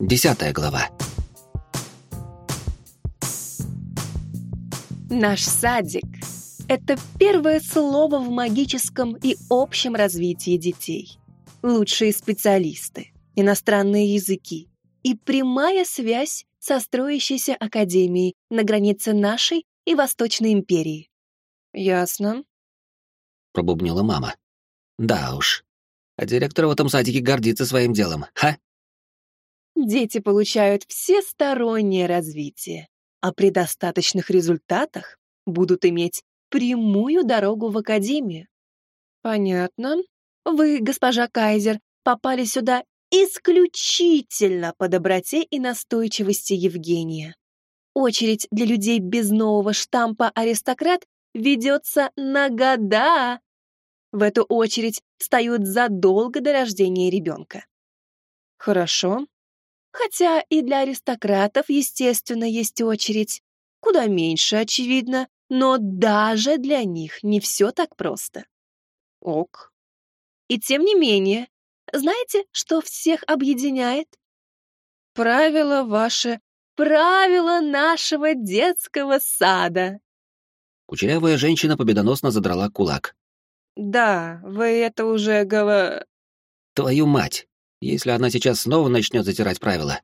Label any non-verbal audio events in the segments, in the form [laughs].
Десятая глава. Наш садик — это первое слово в магическом и общем развитии детей. Лучшие специалисты, иностранные языки и прямая связь со строящейся академией на границе нашей и Восточной империи. Ясно. Пробубнила мама. Да уж. А директор в этом садике гордится своим делом, ха? Дети получают всестороннее развитие, а при достаточных результатах будут иметь прямую дорогу в академию. Понятно. Вы, госпожа Кайзер, попали сюда исключительно по доброте и настойчивости Евгения. Очередь для людей без нового штампа аристократ ведется на года. В эту очередь встают задолго до рождения ребенка. Хорошо, Хотя и для аристократов, естественно, есть очередь. Куда меньше, очевидно, но даже для них не все так просто. Ок. И тем не менее, знаете, что всех объединяет? Правило ваше, правило нашего детского сада. Кучерявая женщина победоносно задрала кулак. Да, вы это уже говор... Твою мать! Если она сейчас снова начнет затирать правила.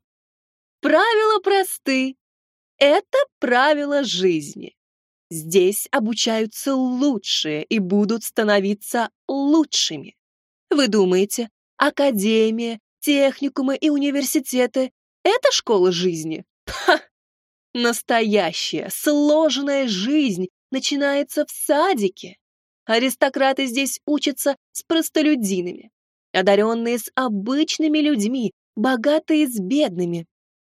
Правила просты. Это правила жизни. Здесь обучаются лучшие и будут становиться лучшими. Вы думаете, академия, техникумы и университеты — это школа жизни? Ха! Настоящая, сложная жизнь начинается в садике. Аристократы здесь учатся с простолюдинами, одаренные с обычными людьми, богатые с бедными.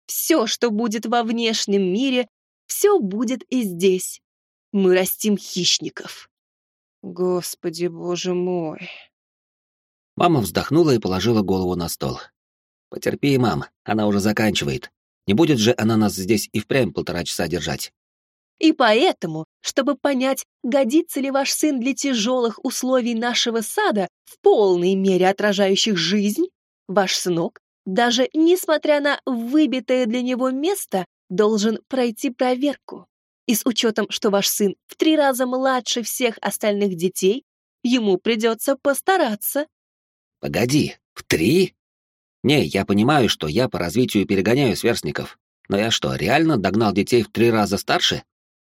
Все, что будет во внешнем мире, все будет и здесь. Мы растим хищников. Господи, боже мой. Мама вздохнула и положила голову на стол. Потерпи, мам, она уже заканчивает. Не будет же она нас здесь и впрямь полтора часа держать. И поэтому, чтобы понять, годится ли ваш сын для тяжелых условий нашего сада, в полной мере отражающих жизнь, ваш сынок, даже несмотря на выбитое для него место, должен пройти проверку. И с учетом, что ваш сын в три раза младше всех остальных детей, ему придется постараться. Погоди, в три? Не, я понимаю, что я по развитию перегоняю сверстников. Но я что, реально догнал детей в три раза старше?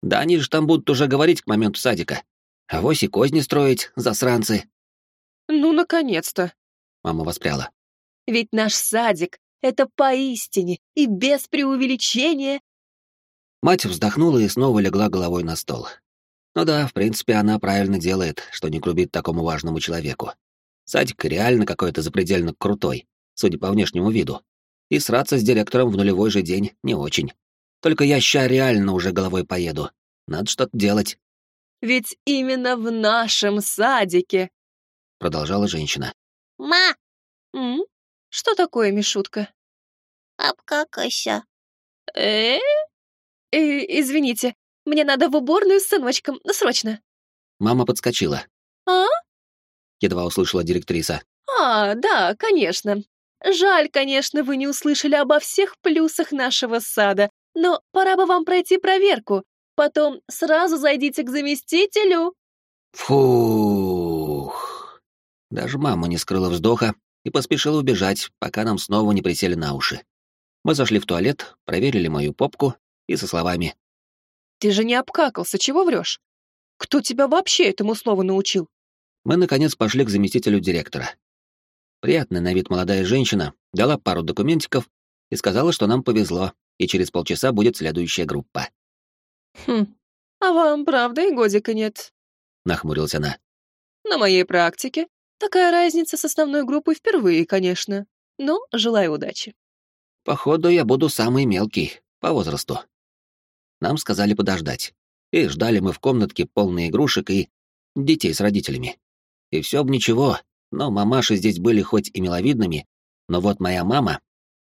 Да они же там будут уже говорить к моменту садика. А вось и козни строить, засранцы. Ну, наконец-то. Мама воспряла. Ведь наш садик — это поистине и без преувеличения. Мать вздохнула и снова легла головой на стол. Ну да, в принципе, она правильно делает, что не грубит такому важному человеку. Садик реально какой-то запредельно крутой, судя по внешнему виду. И сраться с директором в нулевой же день не очень. Только я ща реально уже головой поеду. Надо что-то делать. Ведь именно в нашем садике, продолжала женщина. Ма! М? Что такое, Мишутка? Обкакайся. Э? э? Извините, мне надо в уборную с сыночком, ну, срочно. Мама подскочила. А? Едва услышала директриса. А, да, конечно. Жаль, конечно, вы не услышали обо всех плюсах нашего сада, но пора бы вам пройти проверку. Потом сразу зайдите к заместителю. Фух. Даже мама не скрыла вздоха и поспешила убежать, пока нам снова не присели на уши. Мы зашли в туалет, проверили мою попку и со словами «Ты же не обкакался, чего врешь? Кто тебя вообще этому слову научил?» Мы, наконец, пошли к заместителю директора. Приятная на вид молодая женщина дала пару документиков и сказала, что нам повезло, и через полчаса будет следующая группа. «Хм, а вам, правда, и годика нет?» — нахмурилась она. «На моей практике такая разница с основной группой впервые, конечно, но желаю удачи». «Походу, я буду самый мелкий, по возрасту». Нам сказали подождать, и ждали мы в комнатке полной игрушек и детей с родителями. И все бы ничего, но мамаши здесь были хоть и миловидными, но вот моя мама,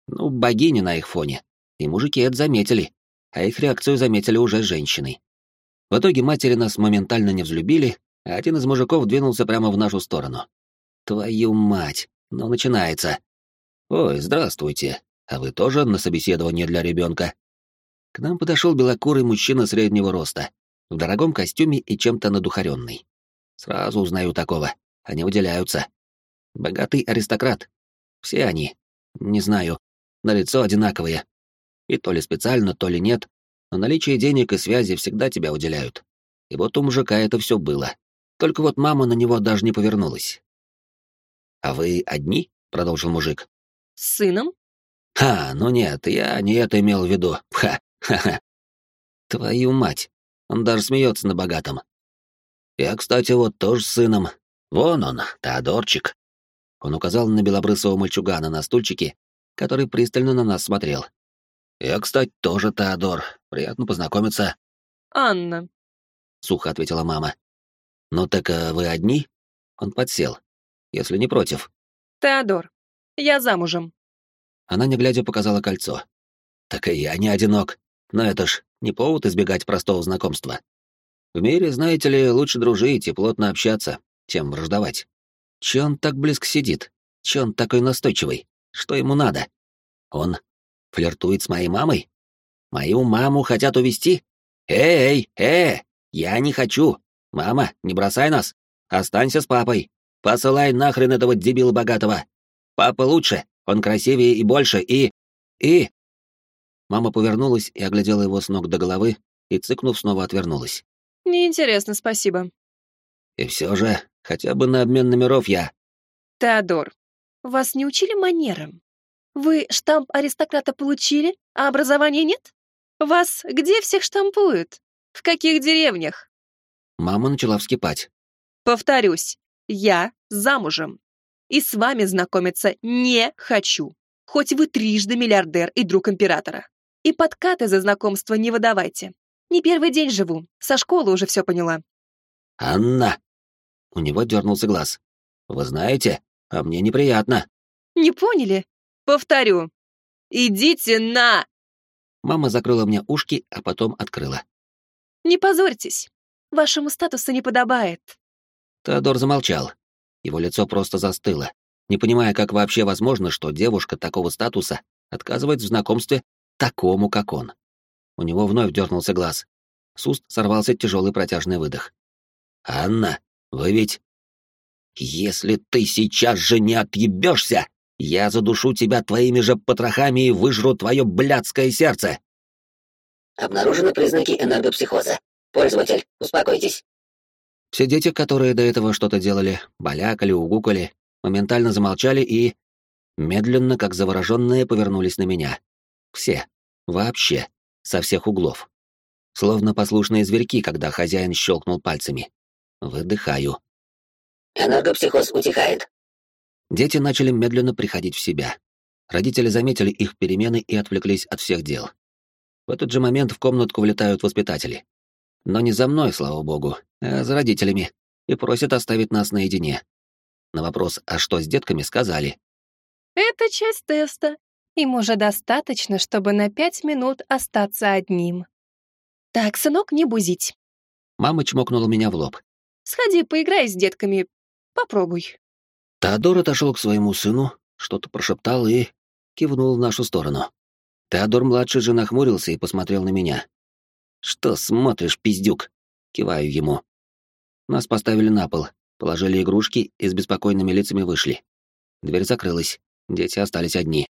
ну, богиня на их фоне. И мужики это заметили, а их реакцию заметили уже женщины. В итоге матери нас моментально не взлюбили, а один из мужиков двинулся прямо в нашу сторону. Твою мать, ну начинается. Ой, здравствуйте. А вы тоже на собеседование для ребенка? К нам подошел белокурый мужчина среднего роста, в дорогом костюме и чем-то надухаренный. Сразу узнаю такого, они выделяются. Богатый аристократ. Все они. Не знаю. На лицо одинаковые. И то ли специально, то ли нет, но наличие денег и связи всегда тебя уделяют. И вот у мужика это все было. Только вот мама на него даже не повернулась. «А вы одни?» — продолжил мужик. С сыном? «Ха, ну нет, я не это имел в виду. Ха, ха-ха. Твою мать, он даже смеется на богатом. Я, кстати, вот тоже с сыном. Вон он, Теодорчик. Он указал на белобрысого мальчугана на стульчике, который пристально на нас смотрел. Я, кстати, тоже Теодор. Приятно познакомиться. Анна. Сухо ответила мама. Ну так а вы одни? Он подсел. Если не против. Теодор. Я замужем. Она, не глядя, показала кольцо. Так и я не одинок. Но это ж не повод избегать простого знакомства. В мире, знаете ли, лучше дружить и плотно общаться, чем враждовать. Че он так близко сидит? Че он такой настойчивый? Что ему надо? Он флиртует с моей мамой? Мою маму хотят увести? Эй, эй, я не хочу. Мама, не бросай нас. Останься с папой. Посылай нахрен этого дебила богатого. Папа лучше, он красивее и больше, и... и...» Мама повернулась и оглядела его с ног до головы, и, цыкнув, снова отвернулась. Неинтересно, спасибо. «И все же, хотя бы на обмен номеров я...» Теодор, вас не учили манерам? Вы штамп аристократа получили, а образования нет? Вас где всех штампуют? В каких деревнях? Мама начала вскипать. Повторюсь, я замужем и с вами знакомиться не хочу. Хоть вы трижды миллиардер и друг императора. И подкаты за знакомство не выдавайте. Не первый день живу, со школы уже все поняла. «Анна!» У него дернулся глаз. «Вы знаете, а мне неприятно». Не поняли? Повторю. Идите на... Мама закрыла мне ушки, а потом открыла. Не позорьтесь. Вашему статусу не подобает. Теодор замолчал, его лицо просто застыло, не понимая, как вообще возможно, что девушка такого статуса отказывает в знакомстве такому, как он. У него вновь дернулся глаз. С уст сорвался тяжелый протяжный выдох. «Анна, вы ведь...» «Если ты сейчас же не отъебешься, я задушу тебя твоими же потрохами и выжру твое блядское сердце!» Обнаружены признаки энергопсихоза. Пользователь, успокойтесь. Все дети, которые до этого что-то делали, балякали, угукали, моментально замолчали и... Медленно, как завороженные, повернулись на меня. Все. Вообще. Со всех углов. Словно послушные зверьки, когда хозяин щелкнул пальцами. Выдыхаю. Энергопсихоз утихает. Дети начали медленно приходить в себя. Родители заметили их перемены и отвлеклись от всех дел. В этот же момент в комнатку влетают воспитатели. Но не за мной, слава богу, а за родителями, и просят оставить нас наедине. На вопрос «А что с детками?» сказали. Это часть теста. Им уже достаточно, чтобы на пять минут остаться одним. Так, сынок, не бузить. Мама чмокнула меня в лоб. Сходи, поиграй с детками. Попробуй. Теодор отошел к своему сыну, что-то прошептал и кивнул в нашу сторону. Теодор-младший же нахмурился и посмотрел на меня. «Что смотришь, пиздюк?» Киваю ему. Нас поставили на пол, положили игрушки и с беспокойными лицами вышли. Дверь закрылась, дети остались одни.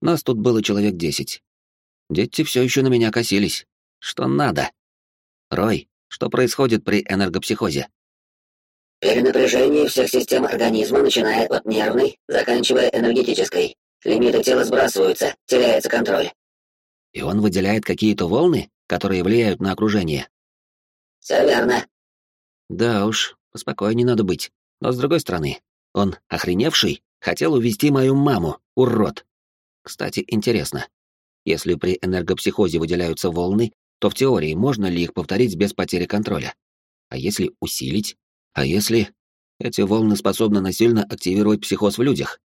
Нас тут было человек десять. Дети все еще на меня косились. Что надо? Рой, что происходит при энергопсихозе? Перенапряжение всех систем организма, начиная от нервной, заканчивая энергетической. Лимиты тела сбрасываются, теряется контроль. И он выделяет какие-то волны, которые влияют на окружение. Все верно. Да уж, поспокойнее надо быть. Но с другой стороны, он, охреневший, хотел увести мою маму, урод. Кстати, интересно. Если при энергопсихозе выделяются волны, то в теории можно ли их повторить без потери контроля? А если усилить? А если... Эти волны способны насильно активировать психоз в людях?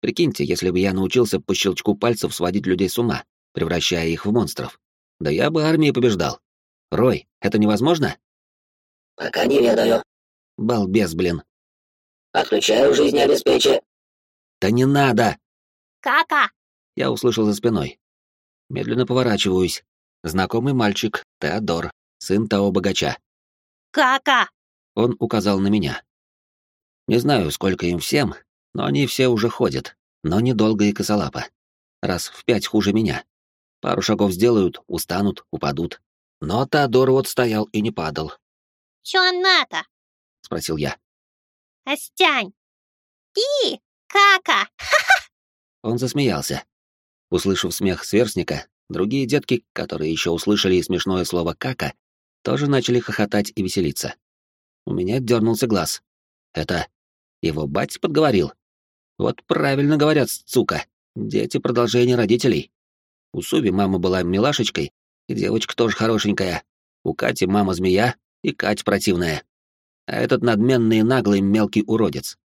Прикиньте, если бы я научился по щелчку пальцев сводить людей с ума, превращая их в монстров. Да я бы армии побеждал. Рой, это невозможно? Пока не ведаю. Балбес, блин. Отключаю жизнеобеспечение. Да не надо! Кака! я услышал за спиной. Медленно поворачиваюсь. Знакомый мальчик, Теодор, сын того богача. Кака! Он указал на меня. Не знаю, сколько им всем, но они все уже ходят, но недолго и косолапо. Раз в пять хуже меня. Пару шагов сделают, устанут, упадут. Но Теодор вот стоял и не падал. Чё надо? — спросил я. Остянь! Ты, кака! [laughs] Он засмеялся. Услышав смех сверстника, другие детки, которые еще услышали смешное слово «кака», тоже начали хохотать и веселиться. У меня дернулся глаз. Это его бать подговорил. Вот правильно говорят, сука. Дети — продолжение родителей. У Суби мама была милашечкой, и девочка тоже хорошенькая. У Кати мама змея, и Кать противная. А этот надменный и наглый мелкий уродец.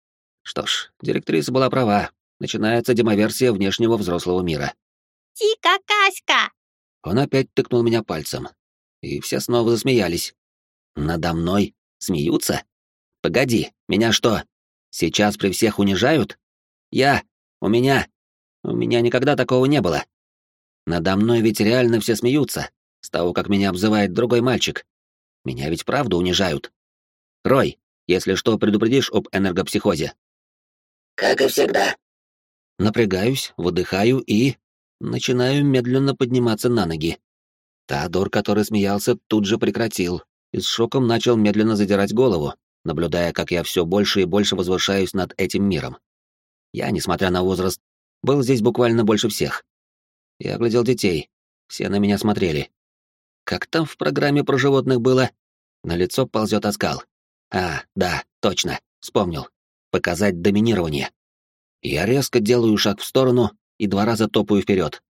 Что ж, директриса была права. Начинается демоверсия внешнего взрослого мира. Ти какаська! Он опять тыкнул меня пальцем. И все снова засмеялись. Надо мной смеются? Погоди, меня что, сейчас при всех унижают? Я, у меня, у меня никогда такого не было. Надо мной ведь реально все смеются, с того, как меня обзывает другой мальчик. Меня ведь правда унижают. Рой, если что, предупредишь об энергопсихозе. Как и всегда. Напрягаюсь, выдыхаю и... Начинаю медленно подниматься на ноги. Теодор, который смеялся, тут же прекратил и с шоком начал медленно задирать голову, наблюдая, как я все больше и больше возвышаюсь над этим миром. Я, несмотря на возраст, был здесь буквально больше всех. Я глядел детей, все на меня смотрели. Как там в программе про животных было? На лицо ползет оскал. А, да, точно, вспомнил. Показать доминирование. Я резко делаю шаг в сторону и два раза топаю вперед.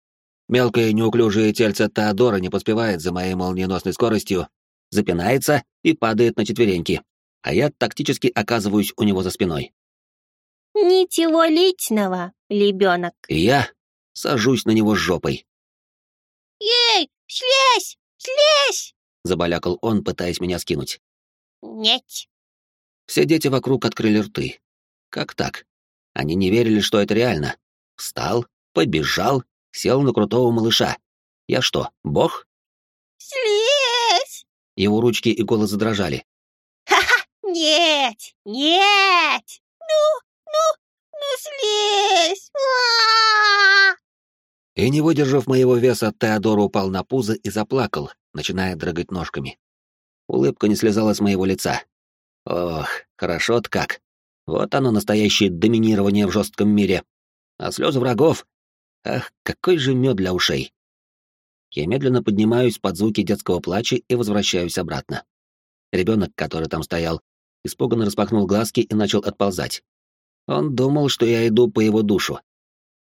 Мелкое неуклюжее тельце Теодора не поспевает за моей молниеносной скоростью, запинается и падает на четвереньки, а я тактически оказываюсь у него за спиной. Ничего личного, ребенок. И я сажусь на него с жопой. Ей, слезь, слезь! Забалякал он, пытаясь меня скинуть. Нет. Все дети вокруг открыли рты. Как так? Они не верили, что это реально. Встал, побежал, сел на крутого малыша. Я что, бог? Его ручки и голос задрожали. Ха-ха! Нет! Нет! Ну, ну, ну слезь! А-а-а! И не выдержав моего веса, Теодор упал на пузо и заплакал, начиная дрыгать ножками. Улыбка не слезала с моего лица. Ох, хорошо-то как. Вот оно, настоящее доминирование в жестком мире. А слезы врагов? Ах, какой же мед для ушей. Я медленно поднимаюсь под звуки детского плача и возвращаюсь обратно. Ребенок, который там стоял, испуганно распахнул глазки и начал отползать. Он думал, что я иду по его душу.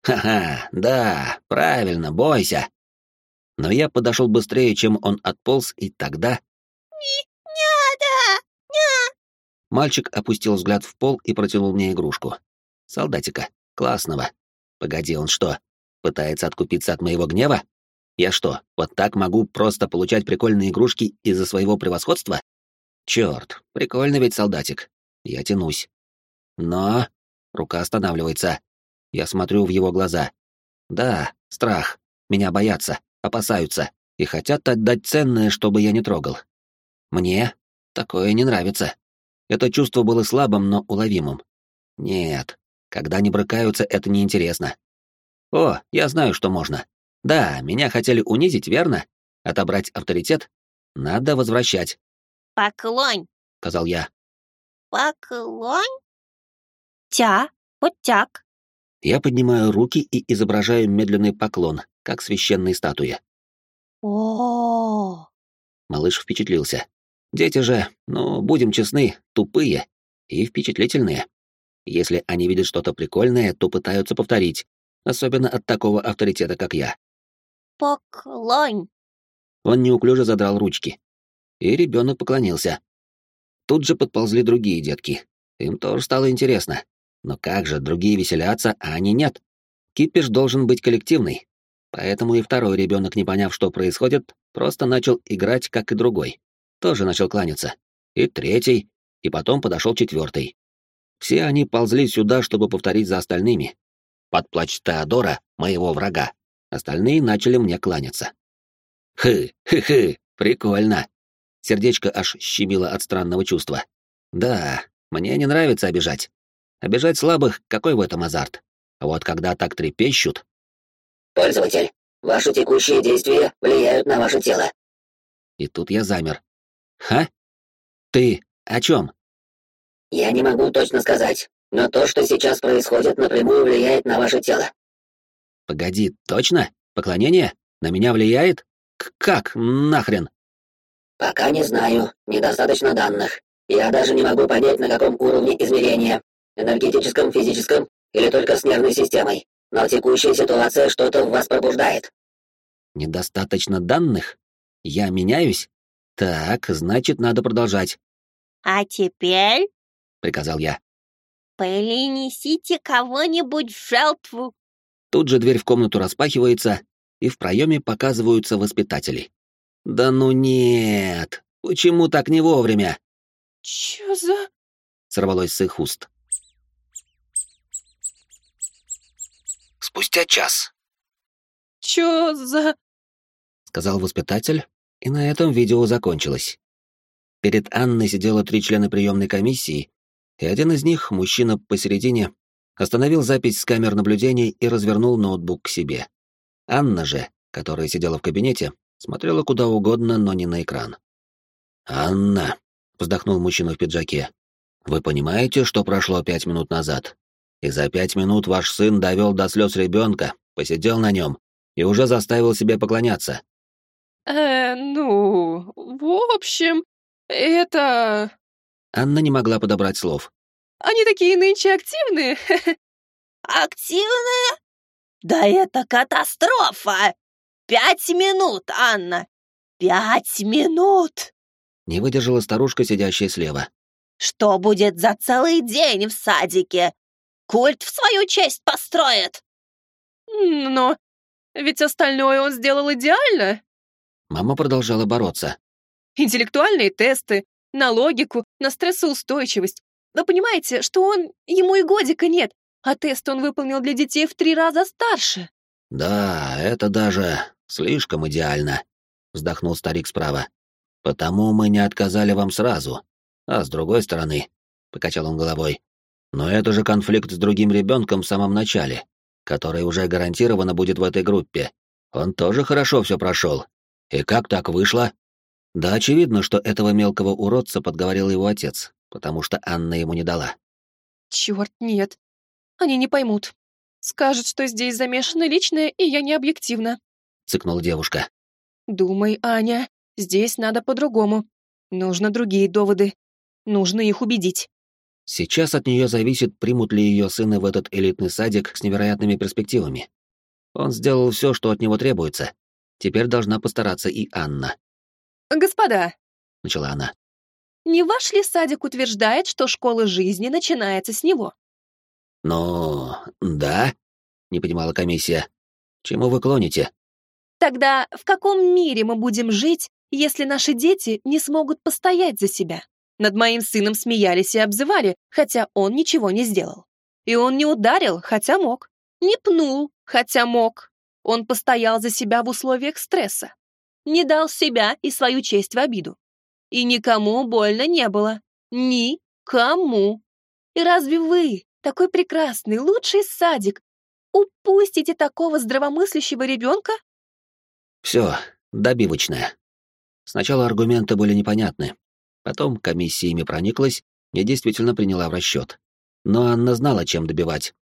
Ха-ха, да, правильно, бойся. Но я подошел быстрее, чем он отполз, и тогда... Не надо! Не! Мальчик опустил взгляд в пол и протянул мне игрушку. Солдатика. Классного. Погоди, он что, пытается откупиться от моего гнева? Я что, вот так могу просто получать прикольные игрушки из-за своего превосходства? Черт, прикольно ведь солдатик. Я тянусь. Но... Рука останавливается. Я смотрю в его глаза. Да, страх. Меня боятся, опасаются и хотят отдать ценное, чтобы я не трогал. Мне такое не нравится. Это чувство было слабым, но уловимым. Нет, когда не брыкаются, это неинтересно. О, я знаю, что можно. Да, меня хотели унизить, верно? Отобрать авторитет? Надо возвращать. Поклонь! — сказал я. Поклонь? Тя, вот тяк. Я поднимаю руки и изображаю медленный поклон, как священной статуе. О, Малыш впечатлился. Дети же, ну, будем честны, тупые и впечатлительные. Если они видят что-то прикольное, то пытаются повторить, особенно от такого авторитета, как я. Поклонь. Он неуклюже задрал ручки. И ребенок поклонился. Тут же подползли другие детки. Им тоже стало интересно. Но как же другие веселятся, а они нет? Кипиш должен быть коллективный. Поэтому и второй ребенок, не поняв, что происходит, просто начал играть, как и другой. Тоже начал кланяться. И третий, и потом подошел четвертый. Все они ползли сюда, чтобы повторить за остальными. под плач Теодора, моего врага. Остальные начали мне кланяться. Хы, хы-хы, прикольно. Сердечко аж щемило от странного чувства. Да, мне не нравится обижать. Обижать слабых, какой в этом азарт? А вот когда так трепещут... Пользователь, ваши текущие действия влияют на ваше тело. И тут я замер. Ха? Ты о чем? Я не могу точно сказать, но то, что сейчас происходит, напрямую влияет на ваше тело. Погоди, точно? Поклонение? На меня влияет? К как? Нахрен? Пока не знаю, недостаточно данных. Я даже не могу понять, на каком уровне измерения. Энергетическом, физическом или только с нервной системой. Но текущая ситуация что-то в вас пробуждает. Недостаточно данных? Я меняюсь? Так, значит, надо продолжать. А теперь приказал я. перенесите кого-нибудь в жертву. Тут же дверь в комнату распахивается, и в проеме показываются воспитатели. Да ну нет! Почему так не вовремя? Чё за... Сорвалось с их уст. Спустя час. Чё за... Сказал воспитатель, и на этом видео закончилось. Перед Анной сидело три члена приемной комиссии, и один из них, мужчина посередине, остановил запись с камер наблюдения и развернул ноутбук к себе. Анна же, которая сидела в кабинете, смотрела куда угодно, но не на экран. «Анна», — вздохнул мужчина в пиджаке, — «вы понимаете, что прошло пять минут назад? И за пять минут ваш сын довел до слез ребенка, посидел на нем и уже заставил себе поклоняться». Э, ну, в общем, это... Анна не могла подобрать слов. Они такие нынче активные. Активные? Да это катастрофа! Пять минут, Анна! Пять минут! Не выдержала старушка, сидящая слева. Что будет за целый день в садике? Культ в свою честь построит! Но ведь остальное он сделал идеально. Мама продолжала бороться. Интеллектуальные тесты, на логику, на стрессоустойчивость. Вы понимаете, что он, ему и годика нет, а тест он выполнил для детей в три раза старше. Да, это даже слишком идеально, вздохнул старик справа. Потому мы не отказали вам сразу. А с другой стороны, покачал он головой, но это же конфликт с другим ребенком в самом начале, который уже гарантированно будет в этой группе. Он тоже хорошо все прошел. И как так вышло? Да очевидно, что этого мелкого уродца подговорил его отец, потому что Анна ему не дала. Черт, нет. Они не поймут. Скажут, что здесь замешано личное, и я не объективна. Цыкнула девушка. Думай, Аня, здесь надо по-другому. Нужно другие доводы. Нужно их убедить. Сейчас от нее зависит, примут ли ее сына в этот элитный садик с невероятными перспективами. Он сделал все, что от него требуется. Теперь должна постараться и Анна. «Господа», — начала она, — «не ваш ли садик утверждает, что школа жизни начинается с него?» «Ну, да», — не понимала комиссия. «Чему вы клоните?» «Тогда в каком мире мы будем жить, если наши дети не смогут постоять за себя?» Над моим сыном смеялись и обзывали, хотя он ничего не сделал. И он не ударил, хотя мог. Не пнул, хотя мог. Он постоял за себя в условиях стресса не дал себя и свою честь в обиду. И никому больно не было. Никому. И разве вы, такой прекрасный, лучший садик, упустите такого здравомыслящего ребенка? Все, добивочное. Сначала аргументы были непонятны. Потом комиссия ими прониклась и действительно приняла в расчет. Но Анна знала, чем добивать.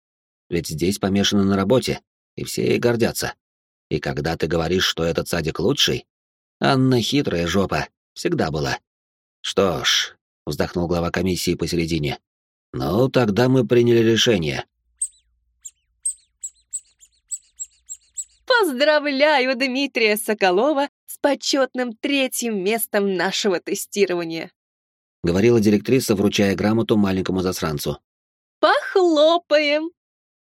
Ведь здесь помешано на работе, и все ей гордятся. И когда ты говоришь, что этот садик лучший, Анна хитрая жопа, всегда была. Что ж, вздохнул глава комиссии посередине. Ну, тогда мы приняли решение. Поздравляю Дмитрия Соколова с почетным третьим местом нашего тестирования. Говорила директриса, вручая грамоту маленькому засранцу. Похлопаем.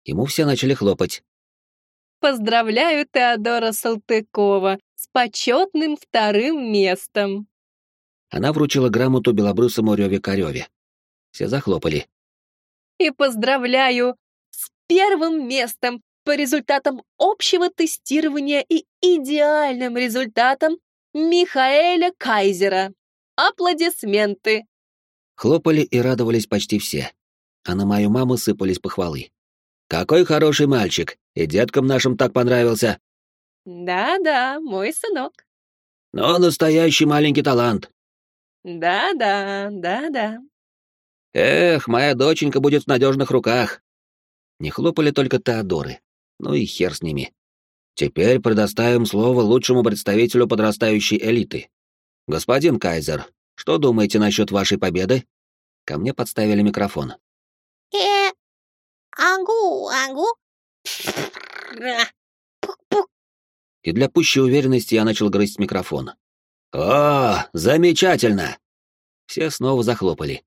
Ему все начали хлопать. Поздравляю Теодора Салтыкова с почетным вторым местом. Она вручила грамоту белобрысому Рёве Карёве. Все захлопали. И поздравляю с первым местом по результатам общего тестирования и идеальным результатам Михаэля Кайзера. Аплодисменты!» Хлопали и радовались почти все, а на мою маму сыпались похвалы. «Какой хороший мальчик! И деткам нашим так понравился!» «Да-да, мой сынок». «Но настоящий маленький талант!» «Да-да, да-да». «Эх, моя доченька будет в надежных руках!» Не хлопали только Теодоры. Ну и хер с ними. Теперь предоставим слово лучшему представителю подрастающей элиты. Господин Кайзер, что думаете насчет вашей победы? Ко мне подставили микрофон. Э, агу, агу. Пук-пук. И для пущей уверенности я начал грызть микрофон. О, замечательно! Все снова захлопали.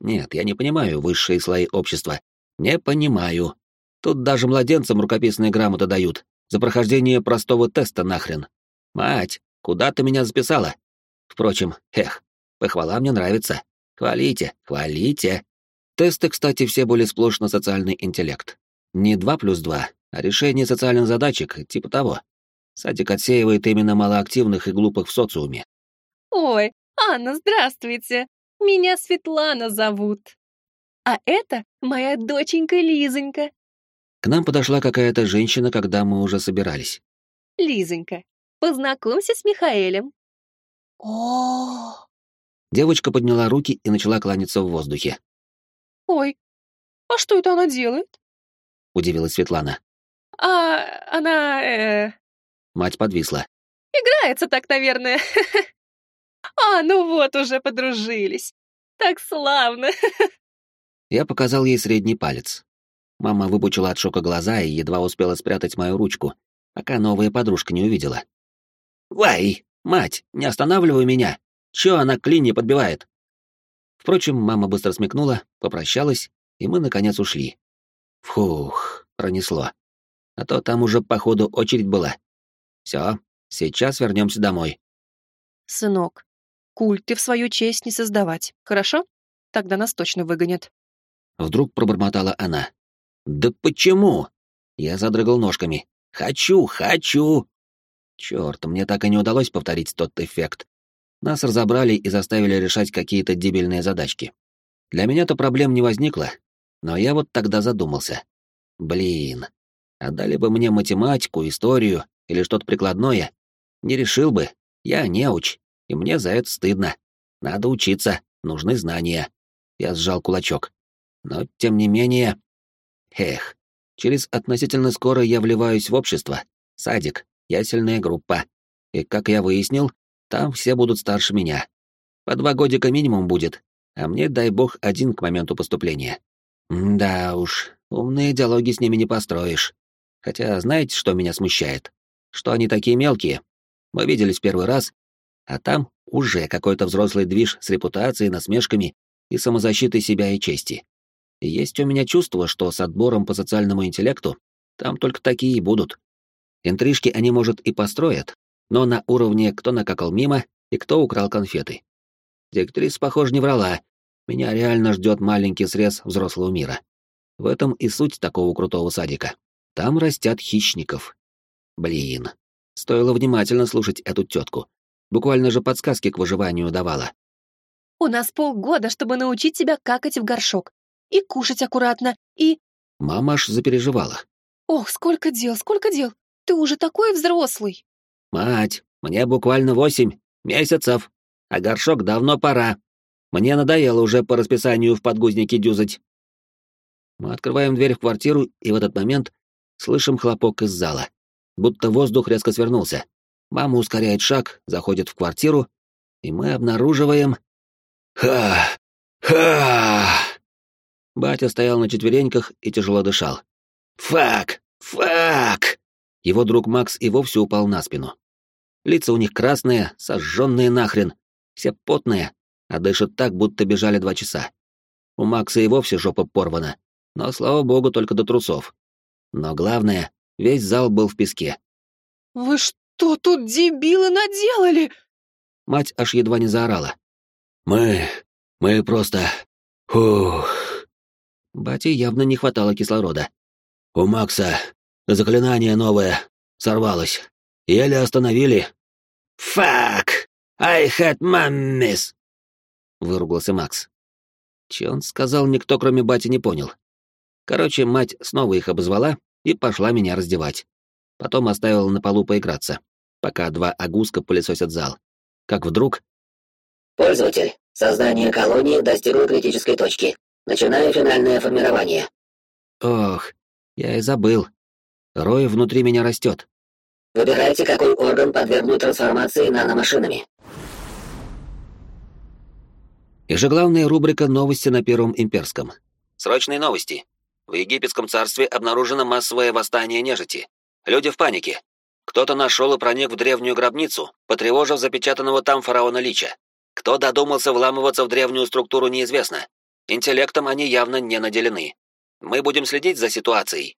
Нет, я не понимаю высшие слои общества. Не понимаю. Тут даже младенцам рукописные грамоты дают. За прохождение простого теста нахрен. Мать, куда ты меня записала? Впрочем, эх, похвала мне нравится. Хвалите, хвалите. Тесты, кстати, все были сплошь на социальный интеллект. Не два плюс два, а решение социальных задачек, типа того. Садик отсеивает именно малоактивных и глупых в социуме. «Ой, Анна, здравствуйте! Меня Светлана зовут. А это моя доченька Лизонька. К нам подошла какая-то женщина, когда мы уже собирались. Лизонька, познакомься с Михаэлем. О, Девочка подняла руки и начала кланяться в воздухе. Ой, а что это она делает? Удивилась Светлана. А она, э, Мать подвисла. играется так, наверное. [laughs] А, ну вот, уже подружились. Так славно. Я показал ей средний палец. Мама выпучила от шока глаза и едва успела спрятать мою ручку, пока новая подружка не увидела. «Вай, мать, не останавливай меня! Чё она к подбивает?» Впрочем, мама быстро смекнула, попрощалась, и мы, наконец, ушли. Фух, пронесло. А то там уже, походу, очередь была. Все, сейчас вернемся домой. Сынок, культ ты в свою честь не создавать, хорошо? Тогда нас точно выгонят. Вдруг пробормотала она. «Да почему?» Я задрыгал ножками. «Хочу, хочу!» Черт, мне так и не удалось повторить тот эффект. Нас разобрали и заставили решать какие-то дебильные задачки. Для меня-то проблем не возникло, но я вот тогда задумался. Блин, отдали бы мне математику, историю или что-то прикладное, не решил бы. Я неуч, и мне за это стыдно. Надо учиться, нужны знания. Я сжал кулачок. Но, тем не менее... Эх, через относительно скоро я вливаюсь в общество. Садик, ясельная группа. И, как я выяснил, там все будут старше меня. По два годика минимум будет, а мне, дай бог, один к моменту поступления. да уж, умные диалоги с ними не построишь. Хотя знаете, что меня смущает? Что они такие мелкие. Мы виделись первый раз, а там уже какой-то взрослый движ с репутацией, насмешками и самозащитой себя и чести. И есть у меня чувство, что с отбором по социальному интеллекту там только такие и будут. Интрижки они, может, и построят, но на уровне кто накакал мимо и кто украл конфеты. Директриса, похоже, не врала. Меня реально ждет маленький срез взрослого мира. В этом и суть такого крутого садика. Там растят хищников. Блин, стоило внимательно слушать эту тетку. Буквально же подсказки к выживанию давала. У нас полгода, чтобы научить тебя какать в горшок. И кушать аккуратно, и... Мама аж запереживала. Ох, сколько дел, сколько дел. Ты уже такой взрослый. «Мать, мне буквально восемь месяцев, а горшок давно пора. Мне надоело уже по расписанию в подгузнике дюзать». Мы открываем дверь в квартиру, и в этот момент слышим хлопок из зала. Будто воздух резко свернулся. Мама ускоряет шаг, заходит в квартиру, и мы обнаруживаем... Ха! Ха! Батя стоял на четвереньках и тяжело дышал. «Фак! Фак!» Его друг Макс и вовсе упал на спину. Лица у них красные, сожженные нахрен, все потные, а дышат так, будто бежали два часа. У Макса и вовсе жопа порвана, но, слава богу, только до трусов. Но главное, весь зал был в песке. Вы что тут, дебилы, наделали? Мать аж едва не заорала. «Мы... мы просто... Фух...» Бате явно не хватало кислорода. У Макса заклинание новое сорвалось. Еле остановили. «Фак! I had mummies!» — выругался Макс. Че он сказал, никто, кроме бати, не понял. Короче, мать снова их обозвала и пошла меня раздевать. Потом оставила на полу поиграться, пока два агуска пылесосят зал. Как вдруг... Пользователь, создание колонии достигло критической точки. Начинаю финальное формирование. Ох, я и забыл. Рой внутри меня растет. Выбирайте, какой орган подвергнуть трансформации наномашинами. Ежеглавная рубрика «Новости на Первом Имперском». Срочные новости. В Египетском царстве обнаружено массовое восстание нежити. Люди в панике. Кто-то нашел и проник в древнюю гробницу, потревожив запечатанного там фараона Лича. Кто додумался вламываться в древнюю структуру, неизвестно. Интеллектом они явно не наделены. Мы будем следить за ситуацией.